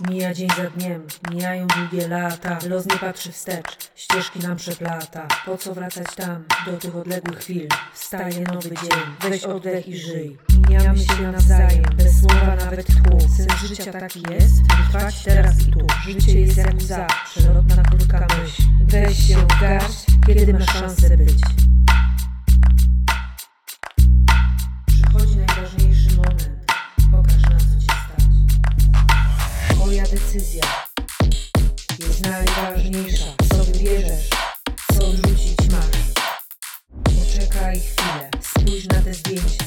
Mija dzień za dniem, mijają długie lata. Los nie patrzy wstecz, ścieżki nam przeplata. Po co wracać tam, do tych odległych chwil? Wstaje nowy dzień, weź oddech i żyj. Mijamy się nawzajem, bez słowa nawet tchu. Sens życia taki jest, trwać teraz i tu. Życie jest jak łza, przelotna krótka myśl. Weź się w garść, kiedy masz szansę być decyzja jest najważniejsza. Co wybierzesz, co odrzucić masz. Poczekaj chwilę, spójrz na te zdjęcia.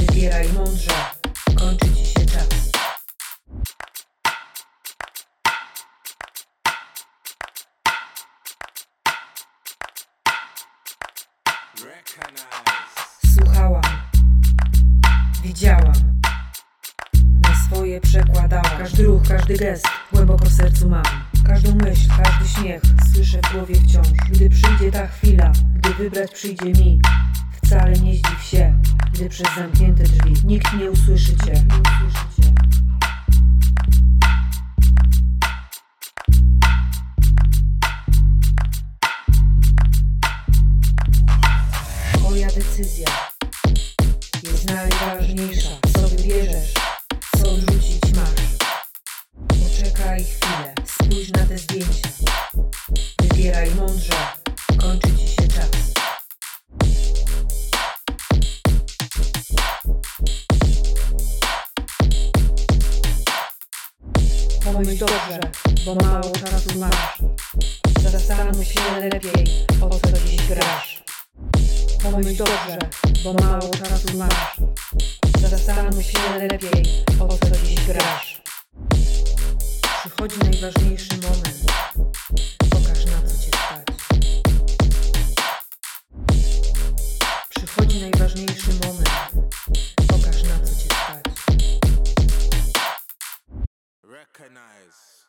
Wybieraj mądrze, kończy ci się czas. Słuchałam, widziałam, na swoje przekładałam. Każdy ruch, każdy gest głęboko w sercu mam. Każdą myśl, każdy śmiech słyszę w głowie wciąż. Gdy przyjdzie ta chwila, gdy wybrać przyjdzie mi, wcale nie zdziw się, gdy przez zamknięte drzwi nikt nie usłyszy cię. Nie usłyszy cię. Twoja decyzja jest najważniejsza. Co wybierzesz, odrzucić masz. Poczekaj chwilę, spójrz na te zdjęcia. Wybieraj mądrze, kończy ci się czas. Pomyśl dobrze, bo mało czasu masz. Zastanów się lepiej, o co dziś grasz. Pomyśl dobrze, bo mało czasu masz. Zastanów się lepiej, o co dziś grasz. Przychodzi najważniejszy moment. Pokaż na co cię stać. Przychodzi najważniejszy moment. Pokaż na co cię stać. Recognize.